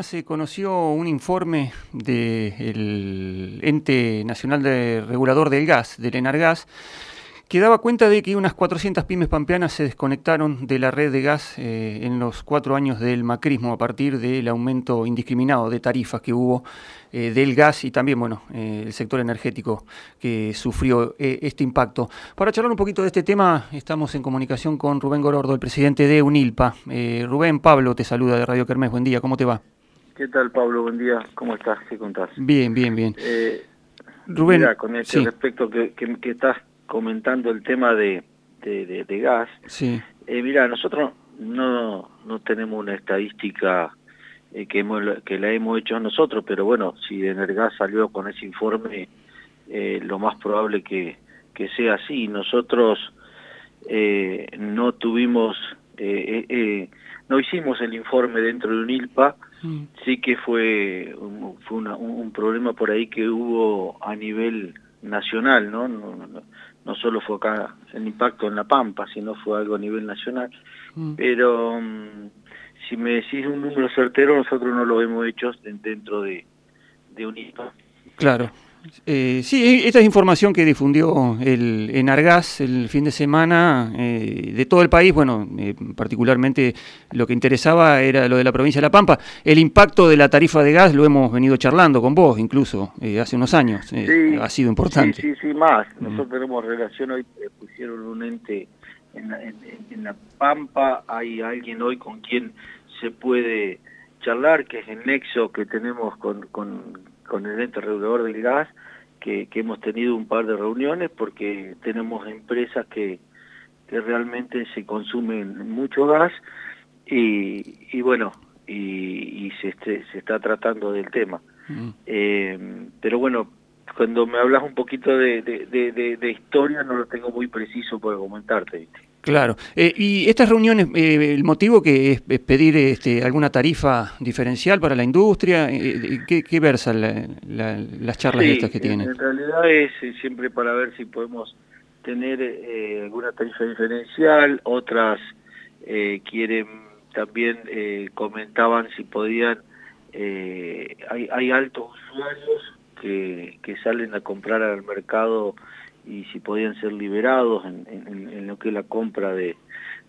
Se conoció un informe del Ente Nacional de Regulador del Gas, del Enargas, que daba cuenta de que unas 400 pymes pampeanas se desconectaron de la red de gas eh, en los cuatro años del macrismo a partir del aumento indiscriminado de tarifas que hubo eh, del gas y también bueno eh, el sector energético que sufrió este impacto. Para charlar un poquito de este tema estamos en comunicación con Rubén Gorordo, el presidente de UNILPA. Rubén, Pablo te saluda de Radio Kermés, buen día, ¿cómo te va? ¿Qué tal, Pablo? Buen día. ¿Cómo estás? ¿Qué contás? Bien, bien, bien. Eh, Rubén, mira, con este respecto que, que, estás comentando el tema de, de, de, gas, sí. Eh, mira, nosotros no, no tenemos una estadística eh, que, que la hemos hecho nosotros, pero bueno, si Energas salió con ese informe, eh, lo más probable que, que sea así. Nosotros eh, no tuvimos, no hicimos el informe dentro de UNILPA, Mm. Sí que fue, un, fue un, problema por ahí que hubo a nivel nacional, ¿no? No, no, solo fue acá el impacto en La Pampa, sino fue algo a nivel nacional. Mm. Pero mm, si me decís un número certero, nosotros no lo hemos hecho dentro de, de UNIPA. Claro. Eh, sí, esta es información que difundió el Enargas el fin de semana eh, de todo el país. Bueno, eh, particularmente lo que interesaba era lo de la provincia de La Pampa. El impacto de la tarifa de gas lo hemos venido charlando con vos, incluso hace unos años. ha sido importante. Sí, sí, sí más. Nosotros tenemos relación hoy, pusieron un ente en La, Pampa. Hay alguien hoy con quien se puede charlar, que es el nexo que tenemos con, con con el ente regulador del gas, que, hemos tenido un par de reuniones porque tenemos empresas que, que realmente se consumen mucho gas y, y bueno, y, y se, este, se está tratando del tema. Mm. Eh, pero bueno, cuando me hablas un poquito de, de, de, historia no lo tengo muy preciso para comentarte. ¿viste? Claro. Eh, y estas reuniones, eh, el motivo que es, pedir este, alguna tarifa diferencial para la industria, eh, ¿qué, versan las charlas estas que tienen? En realidad es siempre para ver si podemos tener alguna tarifa diferencial, otras quieren también comentaban si podían, hay, hay altos usuarios que, que salen a comprar al mercado y si podían ser liberados en, en, lo que es la compra de,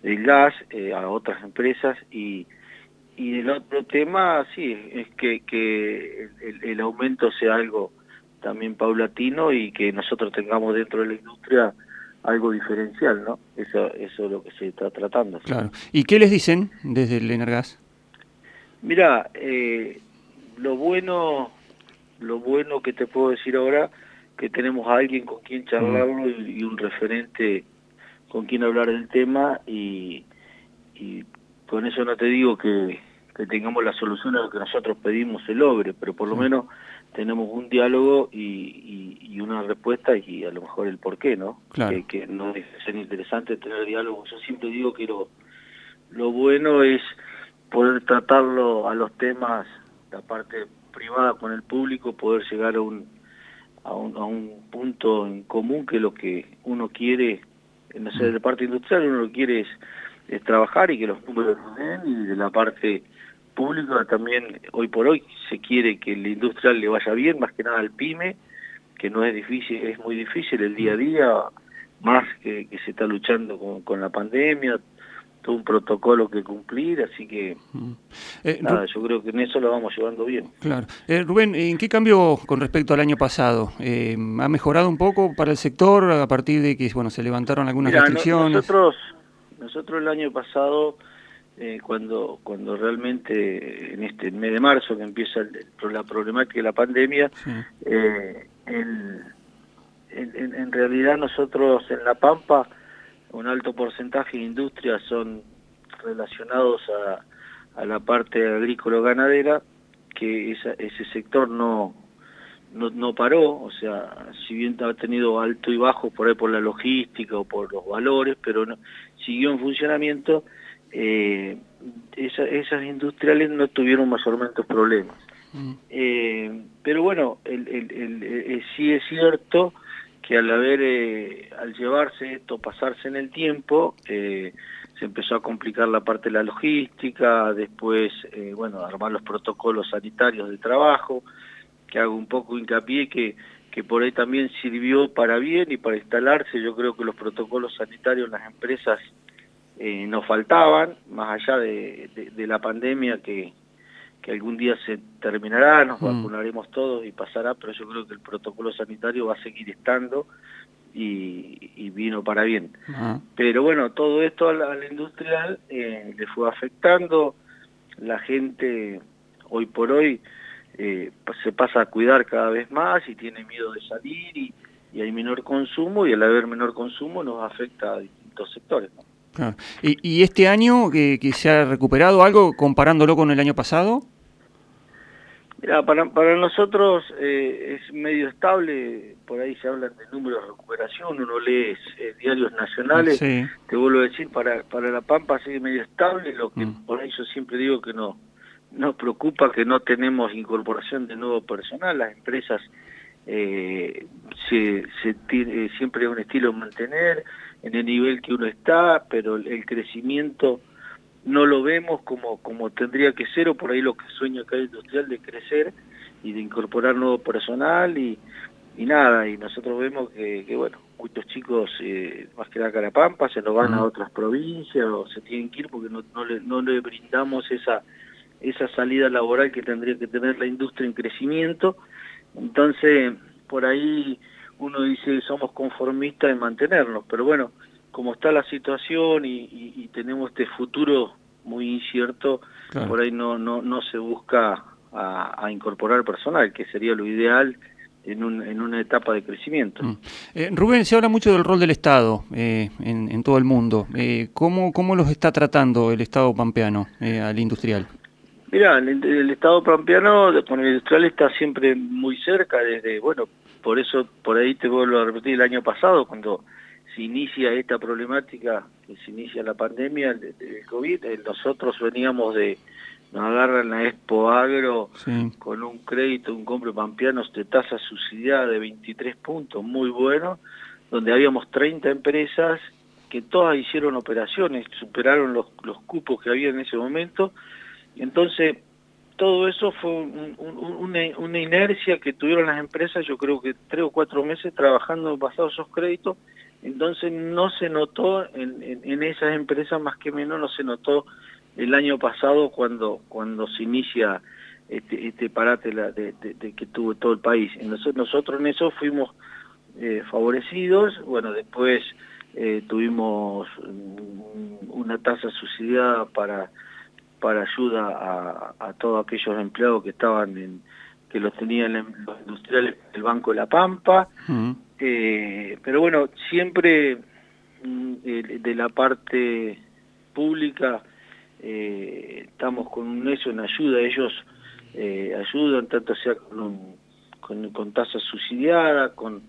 del gas eh, a otras empresas y, y el otro tema sí es que, que el, el, aumento sea algo también paulatino y que nosotros tengamos dentro de la industria algo diferencial, ¿no? Eso, eso es lo que se está tratando. Claro. ¿Y qué les dicen desde el Energas? Mira, eh, lo bueno, lo bueno que te puedo decir ahora que tenemos a alguien con quien charlarlo y, un referente con quien hablar del tema y, y con eso no te digo que, que, tengamos la solución a lo que nosotros pedimos se logre, pero por lo menos tenemos un diálogo y, y, una respuesta y a lo mejor el por qué, ¿no? Que, que, no es ser interesante tener diálogo. Yo siempre digo que lo, lo bueno es poder tratarlo a los temas, la parte privada con el público, poder llegar a un a un, a un punto en común que lo que uno quiere, no sé, de la parte industrial uno lo quiere es, trabajar y que los números den y de la parte pública también hoy por hoy se quiere que el industrial le vaya bien, más que nada al pyme, que no es difícil, es muy difícil el día a día, más que, que se está luchando con, con la pandemia, todo un protocolo que cumplir, así que mm. eh, nada, yo creo que en eso lo vamos llevando bien. Claro. Eh, Rubén, ¿en qué cambió con respecto al año pasado? Eh, ¿Ha mejorado un poco para el sector a partir de que bueno se levantaron algunas restricciones? nosotros, nosotros el año pasado, cuando cuando realmente en este mes de marzo que empieza la problemática de la pandemia, en, en realidad nosotros en La Pampa un alto porcentaje de industrias son relacionados a, a la parte agrícola-ganadera, que ese sector no, no, no, paró, o sea, si bien ha tenido alto y bajo por ahí por la logística o por los valores, pero no, siguió en funcionamiento, eh, esas industriales no tuvieron mayormente problemas. Mm. Eh, pero bueno, el, el, el, sí es cierto que al haber, eh, al llevarse esto, pasarse en el tiempo, eh, se empezó a complicar la parte de la logística, después, eh, bueno, armar los protocolos sanitarios de trabajo, que hago un poco hincapié que, que por ahí también sirvió para bien y para instalarse, yo creo que los protocolos sanitarios en las empresas eh, nos faltaban, más allá de, de, la pandemia que, que algún día se terminará, nos mm. vacunaremos todos y pasará, pero yo creo que el protocolo sanitario va a seguir estando y, vino para bien. Pero bueno, todo esto a la, industrial eh, le fue afectando, la gente hoy por hoy eh, se pasa a cuidar cada vez más y tiene miedo de salir y, hay menor consumo y al haber menor consumo nos afecta a distintos sectores. ¿Y, ¿Y, este año que, que se ha recuperado algo comparándolo con el año pasado? Mira, para, para nosotros eh, es medio estable, por ahí se hablan de números de recuperación, uno lee eh, diarios nacionales, te vuelvo a decir, para, para La Pampa sigue medio estable, lo que mm. por ahí yo siempre digo que no nos preocupa que no tenemos incorporación de nuevo personal, las empresas eh, se, se tiene, siempre es un estilo mantener en el nivel que uno está, pero el crecimiento no lo vemos como, como tendría que ser, o por ahí lo que sueña cada industrial de crecer y de incorporar nuevo personal y, y nada, y nosotros vemos que, que bueno, muchos chicos, eh, más que la Carapampa, se nos van a otras provincias o se tienen que ir porque no, no, le, no le brindamos esa, esa salida laboral que tendría que tener la industria en crecimiento. Entonces, por ahí uno dice somos conformistas en mantenernos, pero bueno, como está la situación y, tenemos este futuro muy incierto, por ahí no, no, no se busca a, incorporar personal, que sería lo ideal en, un, en una etapa de crecimiento. Mm. Eh, Rubén, se habla mucho del rol del Estado eh, en, en, todo el mundo. Eh, ¿cómo, ¿Cómo los está tratando el Estado pampeano al industrial? Mira, el, Estado pampeano con el industrial está siempre muy cerca, desde, bueno, por eso, por ahí te vuelvo a repetir, el año pasado, cuando se inicia esta problemática, que se inicia la pandemia del COVID, eh, nosotros veníamos de, nos agarran la Expo Agro con un crédito, un compro pampeanos de tasa subsidiada de 23 puntos, muy bueno, donde habíamos 30 empresas que todas hicieron operaciones, superaron los, los cupos que había en ese momento, entonces todo eso fue una, una, inercia que tuvieron las empresas, yo creo que tres o cuatro meses trabajando basados esos créditos, entonces no se notó en, en, esas empresas más que menos no se notó el año pasado cuando cuando se inicia este, este parate de, de, que tuvo todo el país. Nosotros, nosotros en eso fuimos eh, favorecidos, bueno, después eh, tuvimos una tasa subsidiada para para ayuda a, a todos aquellos empleados que estaban en que los tenían los industriales del Banco de la Pampa, eh, pero bueno, siempre mm, de, la parte pública eh, estamos con un eso en ayuda, ellos eh, ayudan tanto sea con, con, tasa subsidiada, con,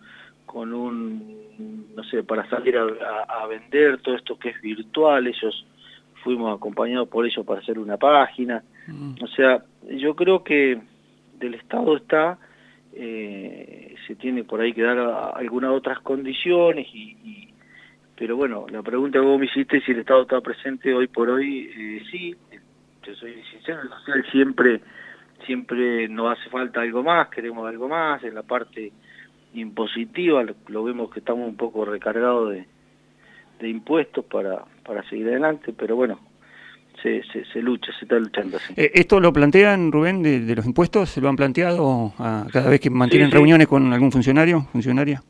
con un, no sé, para salir a, vender todo esto que es virtual, ellos fuimos acompañados por ellos para hacer una página, o sea, yo creo que del Estado está, eh, se tiene por ahí que dar algunas otras condiciones, y, pero bueno, la pregunta que vos me hiciste si el Estado está presente hoy por hoy, eh, sí, yo soy sincero, el social siempre, siempre nos hace falta algo más, queremos algo más, en la parte impositiva lo, vemos que estamos un poco recargados de, de impuestos para, para seguir adelante, pero bueno, se, se, lucha, se está luchando. Eh, ¿Esto lo plantean, Rubén, de, los impuestos? ¿Se lo han planteado a, cada vez que mantienen reuniones con algún funcionario, funcionaria?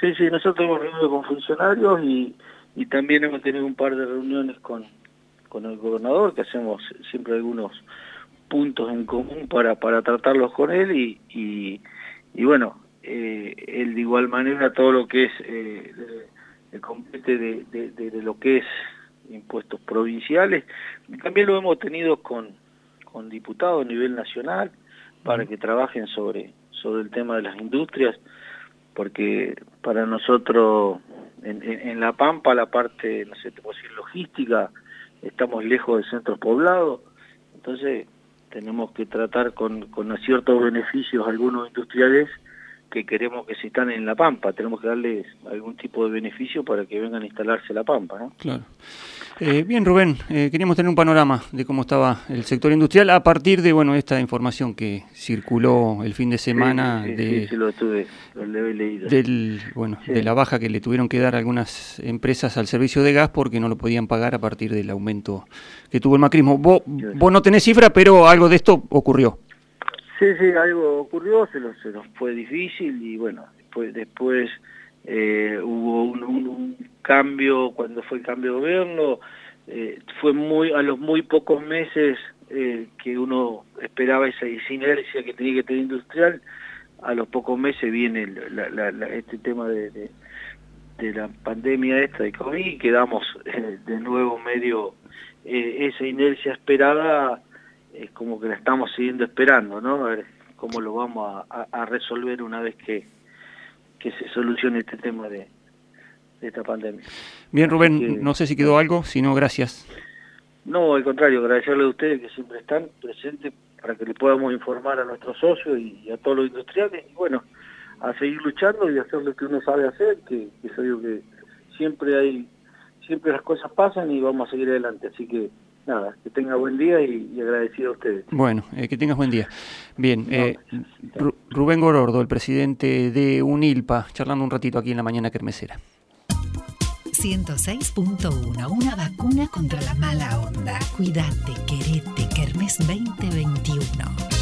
Sí, sí, nosotros hemos reunido con funcionarios y, y también hemos tenido un par de reuniones con, con el gobernador, que hacemos siempre algunos puntos en común para, para tratarlos con él y, y, y bueno, eh, él de igual manera todo lo que es eh, el compete de, de, de, lo que es impuestos provinciales. También lo hemos tenido con, con diputados a nivel nacional para que trabajen sobre, sobre el tema de las industrias, porque para nosotros en, en, La Pampa la parte, no sé, te puedo decir, logística, estamos lejos de centros poblados, entonces tenemos que tratar con, con ciertos beneficios algunos industriales que queremos que se instalen en La Pampa, tenemos que darles algún tipo de beneficio para que vengan a instalarse La Pampa, ¿no? Claro. Eh, bien, Rubén, eh, queríamos tener un panorama de cómo estaba el sector industrial a partir de bueno esta información que circuló el fin de semana de, sí, lo tuve, lo he leído. Del, bueno, de la baja que le tuvieron que dar algunas empresas al servicio de gas porque no lo podían pagar a partir del aumento que tuvo el macrismo. Vos, vos no tenés cifra, pero algo de esto ocurrió. Sí, sí, algo ocurrió, se, se nos fue difícil y bueno, después, después eh, hubo un, cambio, cuando fue el cambio de gobierno, eh, fue muy a los muy pocos meses eh, que uno esperaba esa, inercia que tenía que tener industrial, a los pocos meses viene este tema de, de, la pandemia esta de COVID, quedamos de nuevo medio esa inercia esperada es como que la estamos siguiendo esperando, ¿no? A ver cómo lo vamos a, resolver una vez que, que se solucione este tema de, esta pandemia. Bien, Rubén, no sé si quedó algo, si no, gracias. No, al contrario, agradecerle a ustedes que siempre están presentes para que le podamos informar a nuestros socios y, a todos los industriales, y bueno, a seguir luchando y hacer lo que uno sabe hacer, que, que yo que siempre hay, siempre las cosas pasan y vamos a seguir adelante, así que nada, que tenga buen día y, agradecido a ustedes. Bueno, eh, que tengas buen día. Bien, eh, Rubén Gorordo, el presidente de UNILPA, charlando un ratito aquí en la mañana kermesera. 106.1, una vacuna contra la mala onda. Cuídate, querete, Kermes 2021.